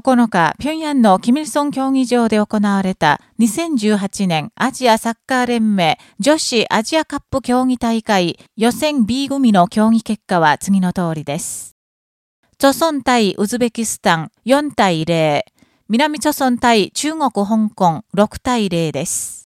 9日、平壌のキミルソン競技場で行われた2018年アジアサッカー連盟女子アジアカップ競技大会予選 B 組の競技結果は次の通りです。著村対ウズベキスタン4対0、南朝村対中国香港6対0です。